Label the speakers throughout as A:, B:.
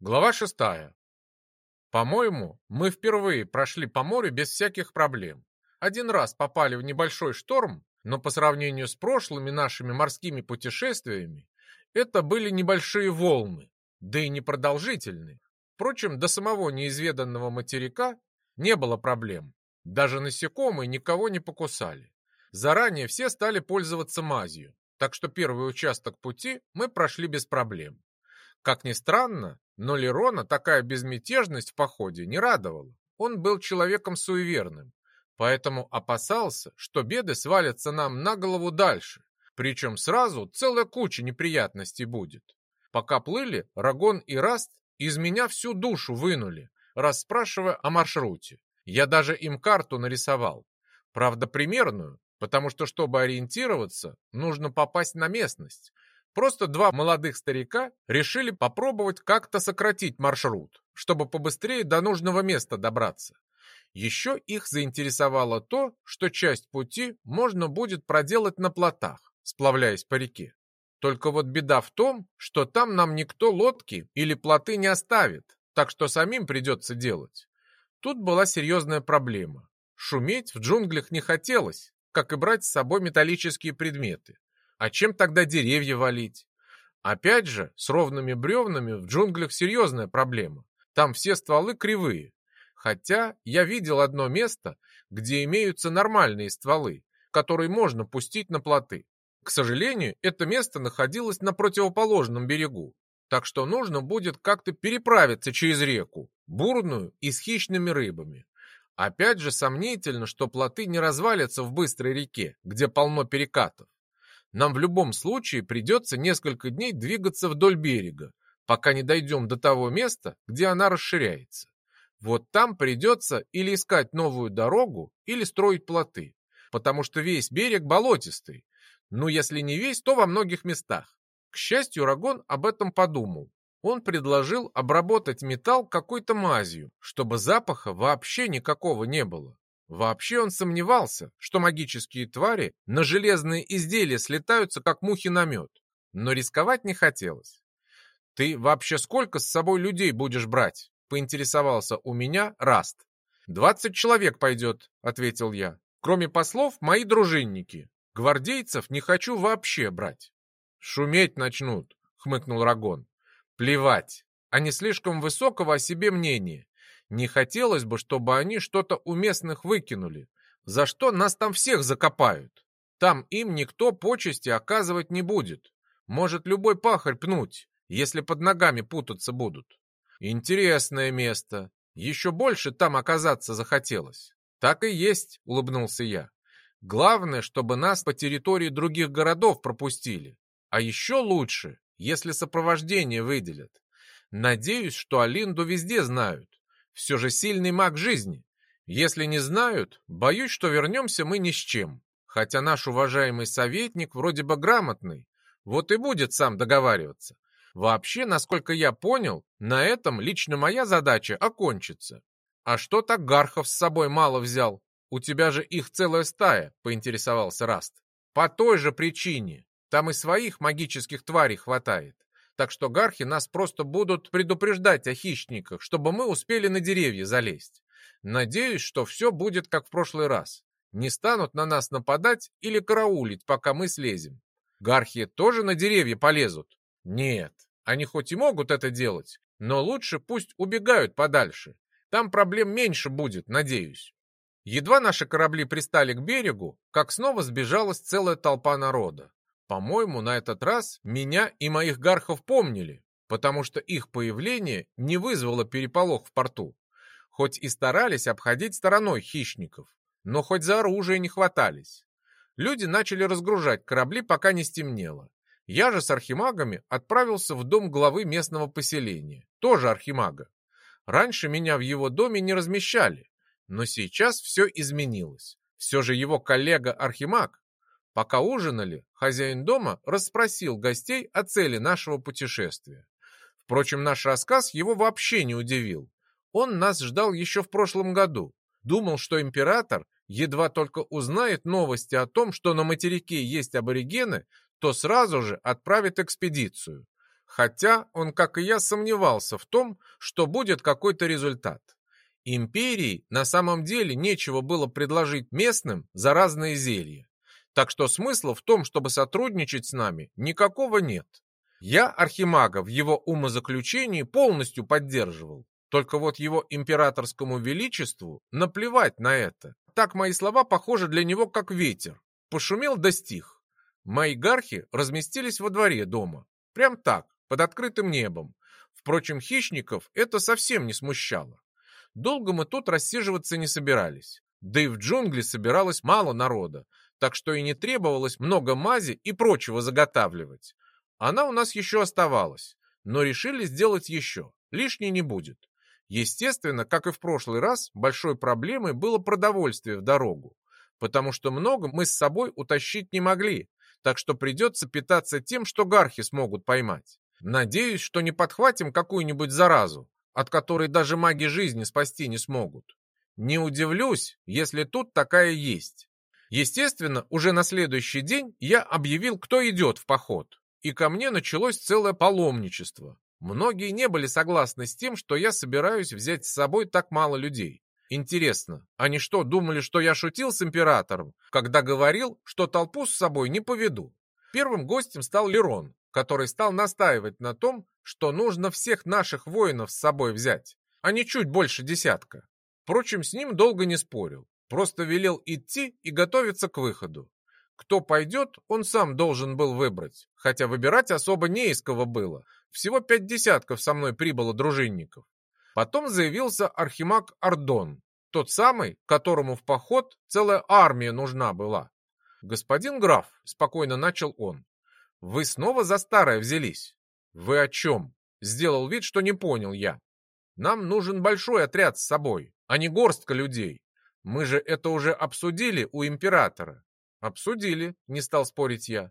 A: Глава шестая. По-моему, мы впервые прошли по морю без всяких проблем. Один раз попали в небольшой шторм, но по сравнению с прошлыми нашими морскими путешествиями, это были небольшие волны, да и непродолжительные. Впрочем, до самого неизведанного материка не было проблем. Даже насекомые никого не покусали. Заранее все стали пользоваться мазью, так что первый участок пути мы прошли без проблем. Как ни странно, но Лерона такая безмятежность в походе не радовала. Он был человеком суеверным, поэтому опасался, что беды свалятся нам на голову дальше, причем сразу целая куча неприятностей будет. Пока плыли, Рагон и Раст из меня всю душу вынули, расспрашивая о маршруте. Я даже им карту нарисовал. Правда, примерную, потому что, чтобы ориентироваться, нужно попасть на местность, Просто два молодых старика решили попробовать как-то сократить маршрут, чтобы побыстрее до нужного места добраться. Еще их заинтересовало то, что часть пути можно будет проделать на плотах, сплавляясь по реке. Только вот беда в том, что там нам никто лодки или плоты не оставит, так что самим придется делать. Тут была серьезная проблема. Шуметь в джунглях не хотелось, как и брать с собой металлические предметы. А чем тогда деревья валить? Опять же, с ровными бревнами в джунглях серьезная проблема. Там все стволы кривые. Хотя я видел одно место, где имеются нормальные стволы, которые можно пустить на плоты. К сожалению, это место находилось на противоположном берегу, так что нужно будет как-то переправиться через реку, бурную и с хищными рыбами. Опять же, сомнительно, что плоты не развалятся в быстрой реке, где полно перекатов. Нам в любом случае придется несколько дней двигаться вдоль берега, пока не дойдем до того места, где она расширяется. Вот там придется или искать новую дорогу, или строить плоты, потому что весь берег болотистый. Ну, если не весь, то во многих местах. К счастью, Рагон об этом подумал. Он предложил обработать металл какой-то мазью, чтобы запаха вообще никакого не было. Вообще он сомневался, что магические твари на железные изделия слетаются, как мухи на мед. Но рисковать не хотелось. «Ты вообще сколько с собой людей будешь брать?» — поинтересовался у меня Раст. «Двадцать человек пойдет», — ответил я. «Кроме послов, мои дружинники. Гвардейцев не хочу вообще брать». «Шуметь начнут», — хмыкнул Рагон. «Плевать. Они слишком высокого о себе мнения. Не хотелось бы, чтобы они что-то у местных выкинули, за что нас там всех закопают. Там им никто почести оказывать не будет. Может любой пахарь пнуть, если под ногами путаться будут. Интересное место. Еще больше там оказаться захотелось. Так и есть, улыбнулся я. Главное, чтобы нас по территории других городов пропустили. А еще лучше, если сопровождение выделят. Надеюсь, что Алинду везде знают все же сильный маг жизни. Если не знают, боюсь, что вернемся мы ни с чем. Хотя наш уважаемый советник вроде бы грамотный, вот и будет сам договариваться. Вообще, насколько я понял, на этом лично моя задача окончится. А что так Гархов с собой мало взял? У тебя же их целая стая, поинтересовался Раст. По той же причине. Там и своих магических тварей хватает так что гархи нас просто будут предупреждать о хищниках, чтобы мы успели на деревья залезть. Надеюсь, что все будет как в прошлый раз. Не станут на нас нападать или караулить, пока мы слезем. Гархи тоже на деревья полезут? Нет, они хоть и могут это делать, но лучше пусть убегают подальше. Там проблем меньше будет, надеюсь. Едва наши корабли пристали к берегу, как снова сбежалась целая толпа народа. По-моему, на этот раз меня и моих гархов помнили, потому что их появление не вызвало переполох в порту. Хоть и старались обходить стороной хищников, но хоть за оружие не хватались. Люди начали разгружать корабли, пока не стемнело. Я же с архимагами отправился в дом главы местного поселения, тоже архимага. Раньше меня в его доме не размещали, но сейчас все изменилось. Все же его коллега-архимаг Пока ужинали, хозяин дома расспросил гостей о цели нашего путешествия. Впрочем, наш рассказ его вообще не удивил. Он нас ждал еще в прошлом году. Думал, что император едва только узнает новости о том, что на материке есть аборигены, то сразу же отправит экспедицию. Хотя он, как и я, сомневался в том, что будет какой-то результат. Империи на самом деле нечего было предложить местным за разные зелья. Так что смысла в том, чтобы сотрудничать с нами, никакого нет. Я Архимага в его умозаключении полностью поддерживал. Только вот его императорскому величеству наплевать на это. Так мои слова похожи для него как ветер. Пошумел, достиг. Мои гархи разместились во дворе дома. Прям так, под открытым небом. Впрочем, хищников это совсем не смущало. Долго мы тут рассиживаться не собирались. Да и в джунгли собиралось мало народа, так что и не требовалось много мази и прочего заготавливать. Она у нас еще оставалась, но решили сделать еще. Лишней не будет. Естественно, как и в прошлый раз, большой проблемой было продовольствие в дорогу, потому что много мы с собой утащить не могли, так что придется питаться тем, что гархи смогут поймать. Надеюсь, что не подхватим какую-нибудь заразу, от которой даже маги жизни спасти не смогут. Не удивлюсь, если тут такая есть. Естественно, уже на следующий день я объявил, кто идет в поход, и ко мне началось целое паломничество. Многие не были согласны с тем, что я собираюсь взять с собой так мало людей. Интересно, они что, думали, что я шутил с императором, когда говорил, что толпу с собой не поведу? Первым гостем стал Лерон, который стал настаивать на том, что нужно всех наших воинов с собой взять, а не чуть больше десятка. Впрочем, с ним долго не спорил, просто велел идти и готовиться к выходу. Кто пойдет, он сам должен был выбрать, хотя выбирать особо не из кого было. Всего пять десятков со мной прибыло дружинников. Потом заявился архимаг Ардон, тот самый, которому в поход целая армия нужна была. «Господин граф», — спокойно начал он, — «вы снова за старое взялись?» «Вы о чем?» — сделал вид, что не понял я. «Нам нужен большой отряд с собой, а не горстка людей. Мы же это уже обсудили у императора. Обсудили, не стал спорить я.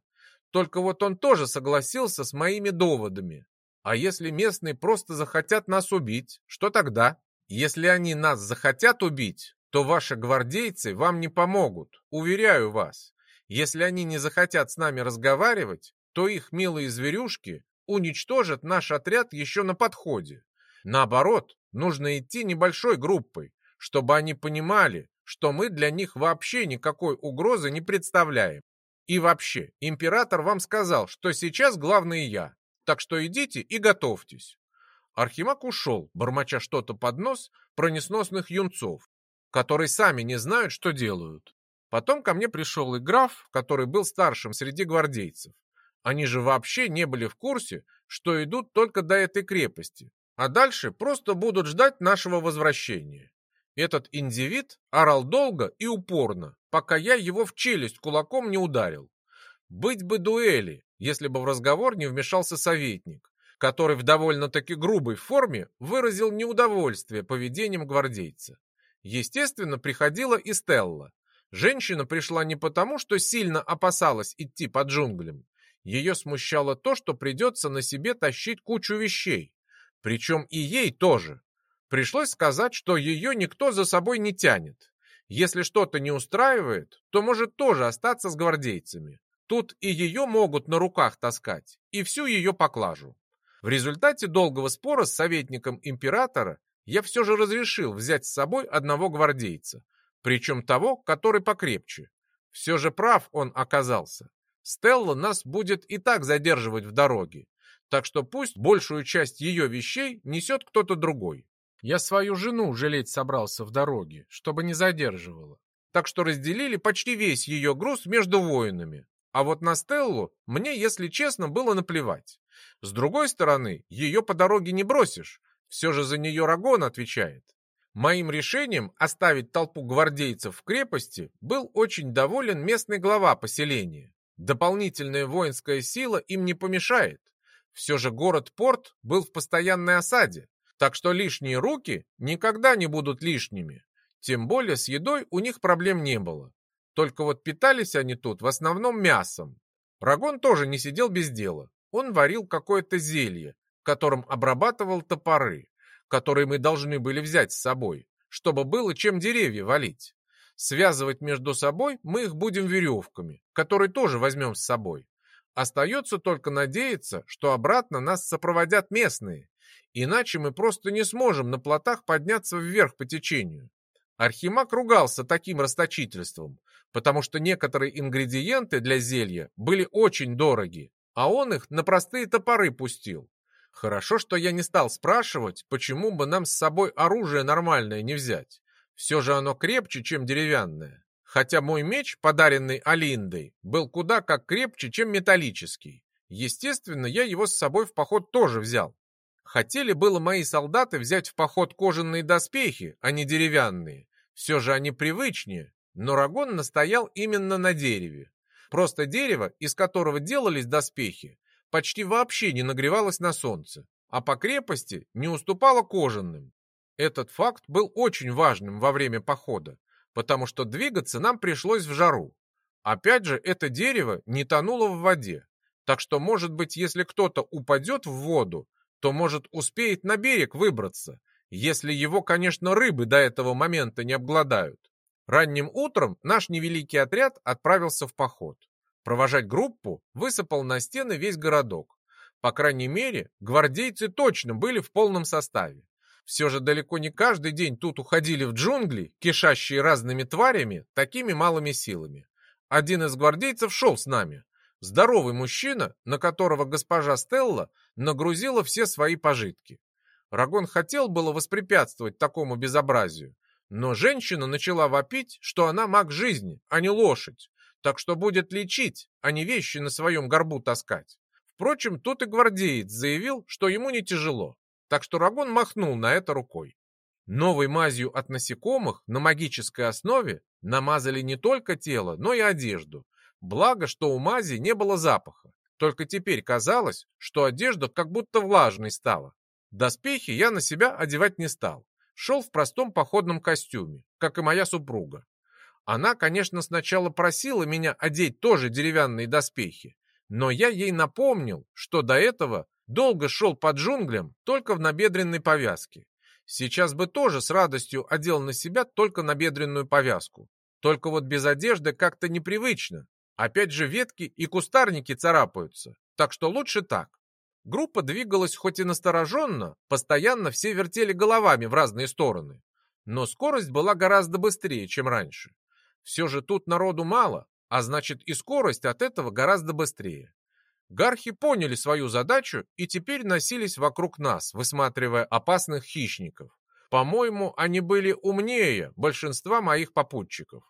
A: Только вот он тоже согласился с моими доводами. А если местные просто захотят нас убить, что тогда? Если они нас захотят убить, то ваши гвардейцы вам не помогут, уверяю вас. Если они не захотят с нами разговаривать, то их милые зверюшки уничтожат наш отряд еще на подходе. Наоборот, нужно идти небольшой группой, чтобы они понимали, что мы для них вообще никакой угрозы не представляем. И вообще, император вам сказал, что сейчас главный я, так что идите и готовьтесь. Архимаг ушел, бормоча что-то под нос про несносных юнцов, которые сами не знают, что делают. Потом ко мне пришел и граф, который был старшим среди гвардейцев. Они же вообще не были в курсе, что идут только до этой крепости, а дальше просто будут ждать нашего возвращения. Этот индивид орал долго и упорно, пока я его в челюсть кулаком не ударил. Быть бы дуэли, если бы в разговор не вмешался советник, который в довольно-таки грубой форме выразил неудовольствие поведением гвардейца. Естественно, приходила и Стелла. Женщина пришла не потому, что сильно опасалась идти по джунглям. Ее смущало то, что придется на себе тащить кучу вещей. Причем и ей тоже. Пришлось сказать, что ее никто за собой не тянет. Если что-то не устраивает, то может тоже остаться с гвардейцами. Тут и ее могут на руках таскать, и всю ее поклажу. В результате долгого спора с советником императора я все же разрешил взять с собой одного гвардейца, причем того, который покрепче. Все же прав он оказался. Стелла нас будет и так задерживать в дороге, так что пусть большую часть ее вещей несет кто-то другой. Я свою жену жалеть собрался в дороге, чтобы не задерживала. Так что разделили почти весь ее груз между воинами. А вот на Стеллу мне, если честно, было наплевать. С другой стороны, ее по дороге не бросишь. Все же за нее Рагон отвечает. Моим решением оставить толпу гвардейцев в крепости был очень доволен местный глава поселения. Дополнительная воинская сила им не помешает. Все же город-порт был в постоянной осаде, так что лишние руки никогда не будут лишними. Тем более с едой у них проблем не было. Только вот питались они тут в основном мясом. Рагон тоже не сидел без дела. Он варил какое-то зелье, которым обрабатывал топоры, которые мы должны были взять с собой, чтобы было чем деревья валить. Связывать между собой мы их будем веревками, которые тоже возьмем с собой. Остается только надеяться, что обратно нас сопроводят местные, иначе мы просто не сможем на плотах подняться вверх по течению. Архимаг ругался таким расточительством, потому что некоторые ингредиенты для зелья были очень дороги, а он их на простые топоры пустил. Хорошо, что я не стал спрашивать, почему бы нам с собой оружие нормальное не взять. Все же оно крепче, чем деревянное. Хотя мой меч, подаренный Алиндой, был куда как крепче, чем металлический. Естественно, я его с собой в поход тоже взял. Хотели было мои солдаты взять в поход кожаные доспехи, а не деревянные. Все же они привычнее, но Рагон настоял именно на дереве. Просто дерево, из которого делались доспехи, почти вообще не нагревалось на солнце, а по крепости не уступало кожаным. Этот факт был очень важным во время похода, потому что двигаться нам пришлось в жару. Опять же, это дерево не тонуло в воде, так что, может быть, если кто-то упадет в воду, то, может, успеет на берег выбраться, если его, конечно, рыбы до этого момента не обгладают. Ранним утром наш невеликий отряд отправился в поход. Провожать группу высыпал на стены весь городок. По крайней мере, гвардейцы точно были в полном составе. Все же далеко не каждый день тут уходили в джунгли, кишащие разными тварями, такими малыми силами. Один из гвардейцев шел с нами. Здоровый мужчина, на которого госпожа Стелла нагрузила все свои пожитки. Рагон хотел было воспрепятствовать такому безобразию, но женщина начала вопить, что она маг жизни, а не лошадь, так что будет лечить, а не вещи на своем горбу таскать. Впрочем, тут и гвардеец заявил, что ему не тяжело, так что Рагон махнул на это рукой. Новой мазью от насекомых на магической основе намазали не только тело, но и одежду. Благо, что у мази не было запаха. Только теперь казалось, что одежда как будто влажной стала. Доспехи я на себя одевать не стал. Шел в простом походном костюме, как и моя супруга. Она, конечно, сначала просила меня одеть тоже деревянные доспехи, но я ей напомнил, что до этого долго шел по джунглям только в набедренной повязке. Сейчас бы тоже с радостью одел на себя только набедренную повязку. Только вот без одежды как-то непривычно. Опять же ветки и кустарники царапаются, так что лучше так. Группа двигалась хоть и настороженно, постоянно все вертели головами в разные стороны, но скорость была гораздо быстрее, чем раньше. Все же тут народу мало, а значит и скорость от этого гораздо быстрее. Гархи поняли свою задачу и теперь носились вокруг нас, высматривая опасных хищников. По-моему, они были умнее большинства моих попутчиков.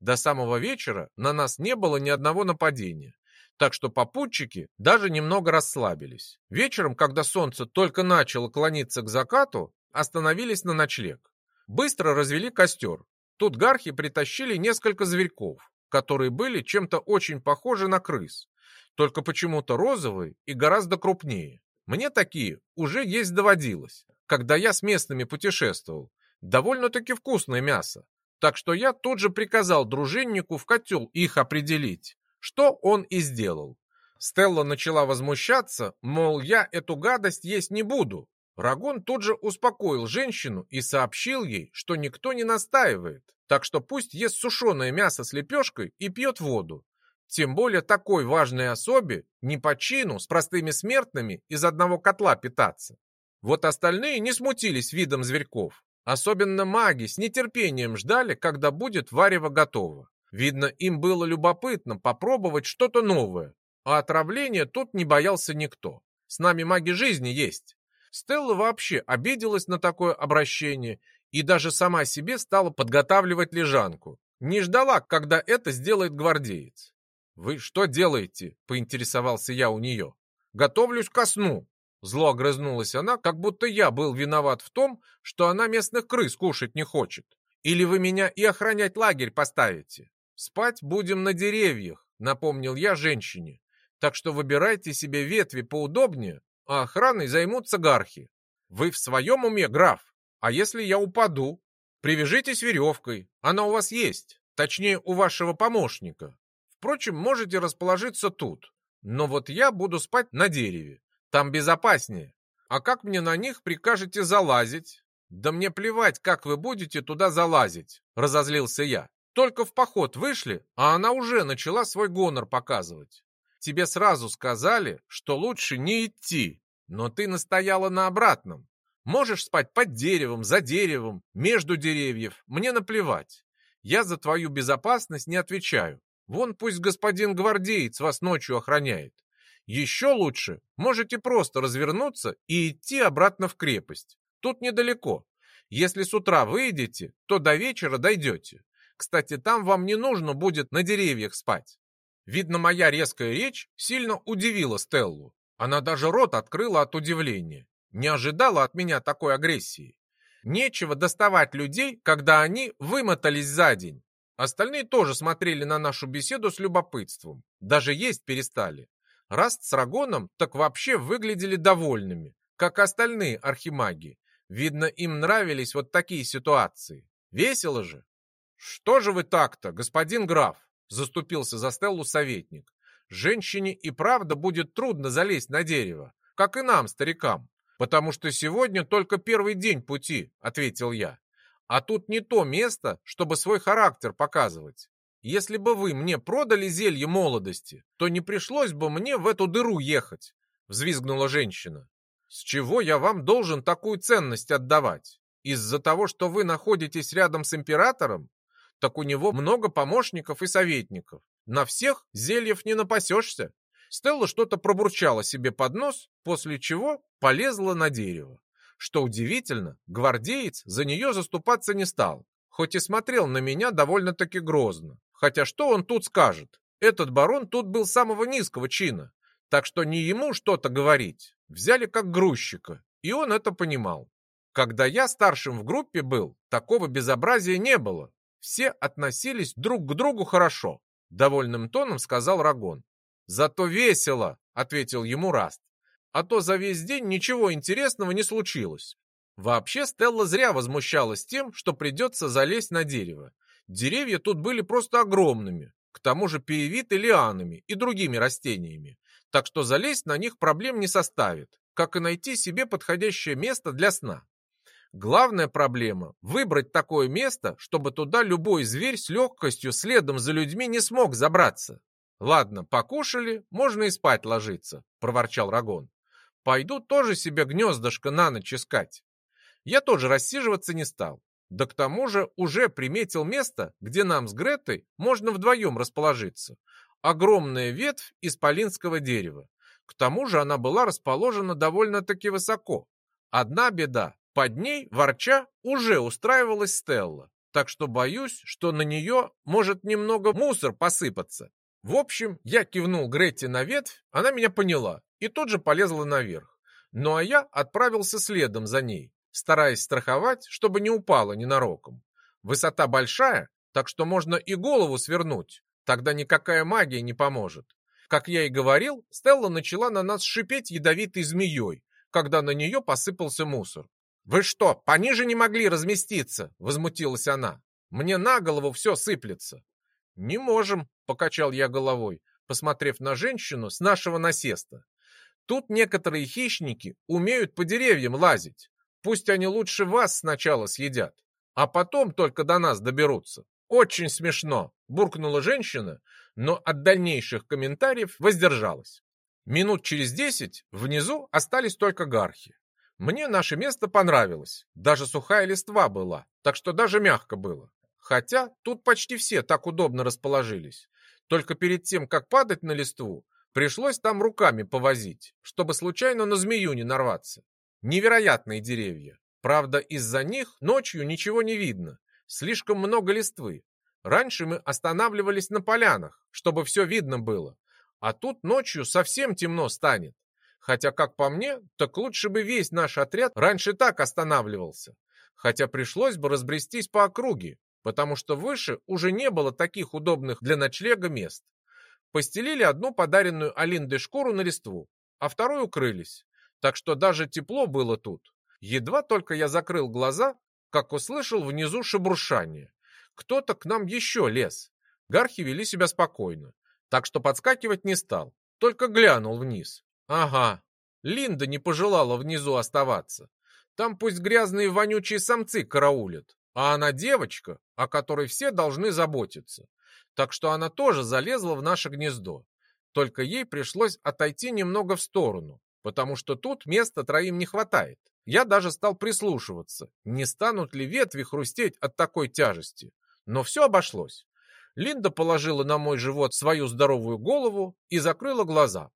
A: До самого вечера на нас не было ни одного нападения, так что попутчики даже немного расслабились. Вечером, когда солнце только начало клониться к закату, остановились на ночлег. Быстро развели костер, Тут гархи притащили несколько зверьков, которые были чем-то очень похожи на крыс, только почему-то розовые и гораздо крупнее. Мне такие уже есть доводилось, когда я с местными путешествовал. Довольно-таки вкусное мясо. Так что я тут же приказал дружиннику в котел их определить, что он и сделал. Стелла начала возмущаться, мол, я эту гадость есть не буду, Рагон тут же успокоил женщину и сообщил ей, что никто не настаивает, так что пусть ест сушеное мясо с лепешкой и пьет воду. Тем более такой важной особе не по чину с простыми смертными из одного котла питаться. Вот остальные не смутились видом зверьков. Особенно маги с нетерпением ждали, когда будет варево готово. Видно, им было любопытно попробовать что-то новое, а отравления тут не боялся никто. С нами маги жизни есть, Стелла вообще обиделась на такое обращение и даже сама себе стала подготавливать лежанку. Не ждала, когда это сделает гвардеец. «Вы что делаете?» — поинтересовался я у нее. «Готовлюсь ко сну». Зло огрызнулась она, как будто я был виноват в том, что она местных крыс кушать не хочет. «Или вы меня и охранять лагерь поставите?» «Спать будем на деревьях», — напомнил я женщине. «Так что выбирайте себе ветви поудобнее, а охраной займутся гархи. Вы в своем уме, граф? А если я упаду? Привяжитесь веревкой, она у вас есть, точнее, у вашего помощника. Впрочем, можете расположиться тут. Но вот я буду спать на дереве, там безопаснее. А как мне на них прикажете залазить? Да мне плевать, как вы будете туда залазить, разозлился я. Только в поход вышли, а она уже начала свой гонор показывать. Тебе сразу сказали, что лучше не идти, но ты настояла на обратном. Можешь спать под деревом, за деревом, между деревьев, мне наплевать. Я за твою безопасность не отвечаю. Вон пусть господин гвардеец вас ночью охраняет. Еще лучше можете просто развернуться и идти обратно в крепость. Тут недалеко. Если с утра выйдете, то до вечера дойдете. Кстати, там вам не нужно будет на деревьях спать. Видно, моя резкая речь сильно удивила Стеллу. Она даже рот открыла от удивления. Не ожидала от меня такой агрессии. Нечего доставать людей, когда они вымотались за день. Остальные тоже смотрели на нашу беседу с любопытством. Даже есть перестали. Раст с Рагоном так вообще выглядели довольными, как остальные архимаги. Видно, им нравились вот такие ситуации. Весело же. «Что же вы так-то, господин граф?» Заступился за Стеллу советник. «Женщине и правда будет трудно залезть на дерево, как и нам, старикам. «Потому что сегодня только первый день пути», — ответил я. «А тут не то место, чтобы свой характер показывать. Если бы вы мне продали зелье молодости, то не пришлось бы мне в эту дыру ехать», — взвизгнула женщина. «С чего я вам должен такую ценность отдавать? Из-за того, что вы находитесь рядом с императором? Так у него много помощников и советников. На всех зельев не напасешься. Стелла что-то пробурчала себе под нос, после чего полезла на дерево. Что удивительно, гвардеец за нее заступаться не стал, хоть и смотрел на меня довольно-таки грозно. Хотя что он тут скажет? Этот барон тут был самого низкого чина, так что не ему что-то говорить. Взяли как грузчика, и он это понимал. Когда я старшим в группе был, такого безобразия не было. Все относились друг к другу хорошо, довольным тоном сказал Рагон. «Зато весело», — ответил ему Раст. «А то за весь день ничего интересного не случилось». Вообще Стелла зря возмущалась тем, что придется залезть на дерево. Деревья тут были просто огромными, к тому же перевиты лианами и другими растениями, так что залезть на них проблем не составит, как и найти себе подходящее место для сна. Главная проблема – выбрать такое место, чтобы туда любой зверь с легкостью следом за людьми не смог забраться. «Ладно, покушали, можно и спать ложиться», — проворчал Рагон. «Пойду тоже себе гнездышко на ночь искать». Я тоже рассиживаться не стал. Да к тому же уже приметил место, где нам с Гретой можно вдвоем расположиться. Огромная ветвь исполинского дерева. К тому же она была расположена довольно-таки высоко. Одна беда, под ней, ворча, уже устраивалась Стелла. Так что боюсь, что на нее может немного мусор посыпаться. В общем, я кивнул Гретте на ветвь, она меня поняла и тут же полезла наверх. Ну а я отправился следом за ней, стараясь страховать, чтобы не упала ненароком. Высота большая, так что можно и голову свернуть, тогда никакая магия не поможет. Как я и говорил, Стелла начала на нас шипеть ядовитой змеей, когда на нее посыпался мусор. «Вы что, пониже не могли разместиться?» — возмутилась она. «Мне на голову все сыплется». «Не можем», — покачал я головой, посмотрев на женщину с нашего насеста. «Тут некоторые хищники умеют по деревьям лазить. Пусть они лучше вас сначала съедят, а потом только до нас доберутся». «Очень смешно», — буркнула женщина, но от дальнейших комментариев воздержалась. Минут через десять внизу остались только гархи. Мне наше место понравилось, даже сухая листва была, так что даже мягко было. Хотя тут почти все так удобно расположились. Только перед тем, как падать на листву, пришлось там руками повозить, чтобы случайно на змею не нарваться. Невероятные деревья. Правда, из-за них ночью ничего не видно. Слишком много листвы. Раньше мы останавливались на полянах, чтобы все видно было. А тут ночью совсем темно станет. Хотя, как по мне, так лучше бы весь наш отряд раньше так останавливался. Хотя пришлось бы разбрестись по округе, потому что выше уже не было таких удобных для ночлега мест. Постелили одну подаренную Алиндой шкуру на листву, а вторую укрылись. Так что даже тепло было тут. Едва только я закрыл глаза, как услышал внизу шебуршание. Кто-то к нам еще лез. Гархи вели себя спокойно, так что подскакивать не стал, только глянул вниз. Ага, Линда не пожелала внизу оставаться. Там пусть грязные вонючие самцы караулят. А она девочка, о которой все должны заботиться. Так что она тоже залезла в наше гнездо. Только ей пришлось отойти немного в сторону, потому что тут места троим не хватает. Я даже стал прислушиваться, не станут ли ветви хрустеть от такой тяжести. Но все обошлось. Линда положила на мой живот свою здоровую голову и закрыла глаза.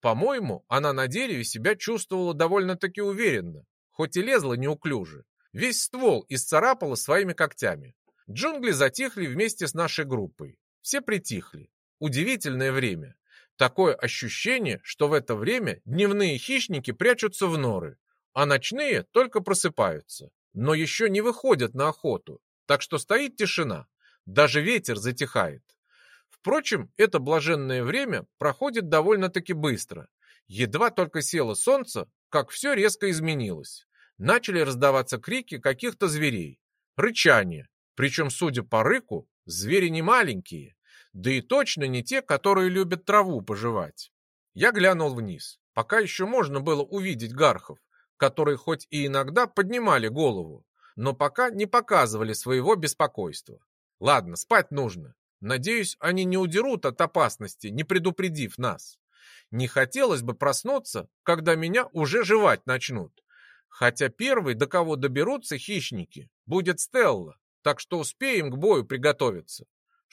A: По-моему, она на дереве себя чувствовала довольно-таки уверенно, хоть и лезла неуклюже. Весь ствол исцарапала своими когтями. Джунгли затихли вместе с нашей группой. Все притихли. Удивительное время. Такое ощущение, что в это время дневные хищники прячутся в норы, а ночные только просыпаются, но еще не выходят на охоту, так что стоит тишина, даже ветер затихает. Впрочем, это блаженное время проходит довольно-таки быстро. Едва только село солнце, как все резко изменилось. Начали раздаваться крики каких-то зверей, рычание, причем, судя по рыку, звери не маленькие, да и точно не те, которые любят траву пожевать. Я глянул вниз. Пока еще можно было увидеть гархов, которые хоть и иногда поднимали голову, но пока не показывали своего беспокойства. Ладно, спать нужно. Надеюсь, они не удерут от опасности, не предупредив нас. Не хотелось бы проснуться, когда меня уже жевать начнут. Хотя первый, до кого доберутся хищники, будет Стелла, так что успеем к бою приготовиться.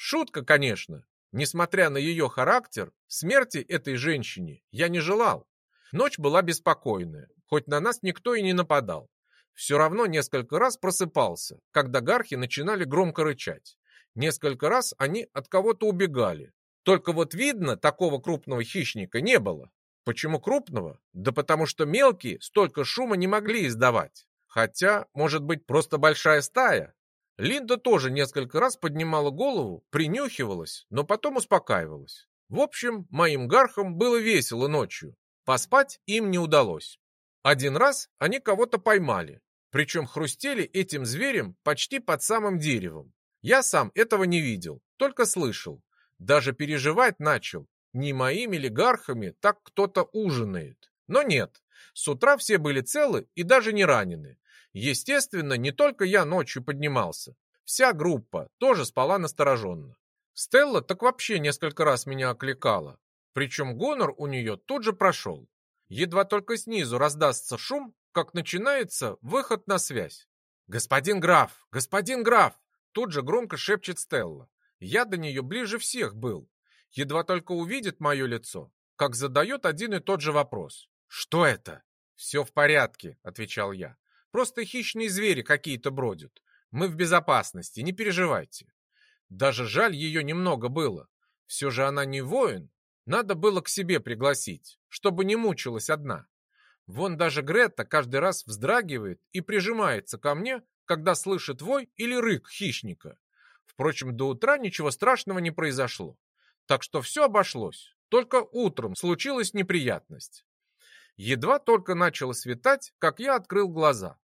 A: Шутка, конечно. Несмотря на ее характер, смерти этой женщине я не желал. Ночь была беспокойная, хоть на нас никто и не нападал. Все равно несколько раз просыпался, когда гархи начинали громко рычать. Несколько раз они от кого-то убегали. Только вот видно, такого крупного хищника не было. Почему крупного? Да потому что мелкие столько шума не могли издавать. Хотя, может быть, просто большая стая? Линда тоже несколько раз поднимала голову, принюхивалась, но потом успокаивалась. В общем, моим гархам было весело ночью. Поспать им не удалось. Один раз они кого-то поймали, причем хрустели этим зверем почти под самым деревом. Я сам этого не видел, только слышал. Даже переживать начал, не моими ли гархами так кто-то ужинает. Но нет, с утра все были целы и даже не ранены. Естественно, не только я ночью поднимался. Вся группа тоже спала настороженно. Стелла так вообще несколько раз меня окликала. Причем гонор у нее тут же прошел. Едва только снизу раздастся шум, как начинается выход на связь. «Господин граф! Господин граф!» Тут же громко шепчет Стелла. Я до нее ближе всех был. Едва только увидит мое лицо, как задает один и тот же вопрос. «Что это?» «Все в порядке», — отвечал я. «Просто хищные звери какие-то бродят. Мы в безопасности, не переживайте». Даже жаль ее немного было. Все же она не воин, надо было к себе пригласить, чтобы не мучилась одна. Вон даже Грета каждый раз вздрагивает и прижимается ко мне, когда слышит вой или рык хищника. Впрочем, до утра ничего страшного не произошло. Так что все обошлось. Только утром случилась неприятность. Едва только начало светать, как я открыл глаза.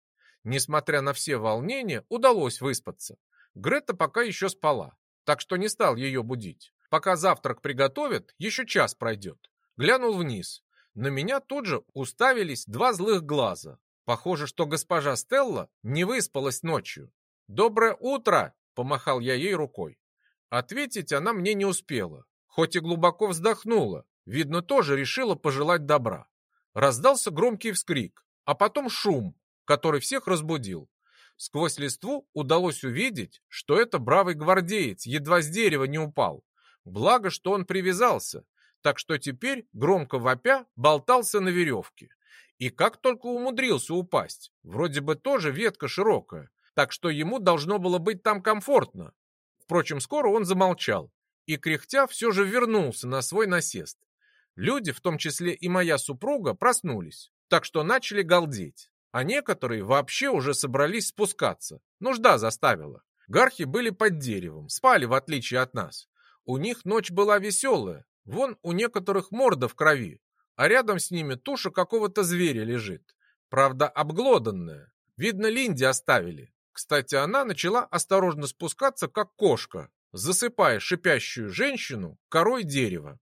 A: Несмотря на все волнения, удалось выспаться. Грета пока еще спала, так что не стал ее будить. Пока завтрак приготовят, еще час пройдет. Глянул вниз. На меня тут же уставились два злых глаза. Похоже, что госпожа Стелла не выспалась ночью. «Доброе утро!» — помахал я ей рукой. Ответить она мне не успела, хоть и глубоко вздохнула. Видно, тоже решила пожелать добра. Раздался громкий вскрик, а потом шум, который всех разбудил. Сквозь листву удалось увидеть, что это бравый гвардеец едва с дерева не упал. Благо, что он привязался, так что теперь, громко вопя, болтался на веревке. И как только умудрился упасть, вроде бы тоже ветка широкая, так что ему должно было быть там комфортно. Впрочем, скоро он замолчал и, кряхтя, все же вернулся на свой насест. Люди, в том числе и моя супруга, проснулись, так что начали галдеть. А некоторые вообще уже собрались спускаться. Нужда заставила. Гархи были под деревом, спали в отличие от нас. У них ночь была веселая, вон у некоторых морда в крови, а рядом с ними туша какого-то зверя лежит. Правда, обглоданная. Видно, Линди оставили. Кстати, она начала осторожно спускаться, как кошка, засыпая шипящую женщину корой дерева.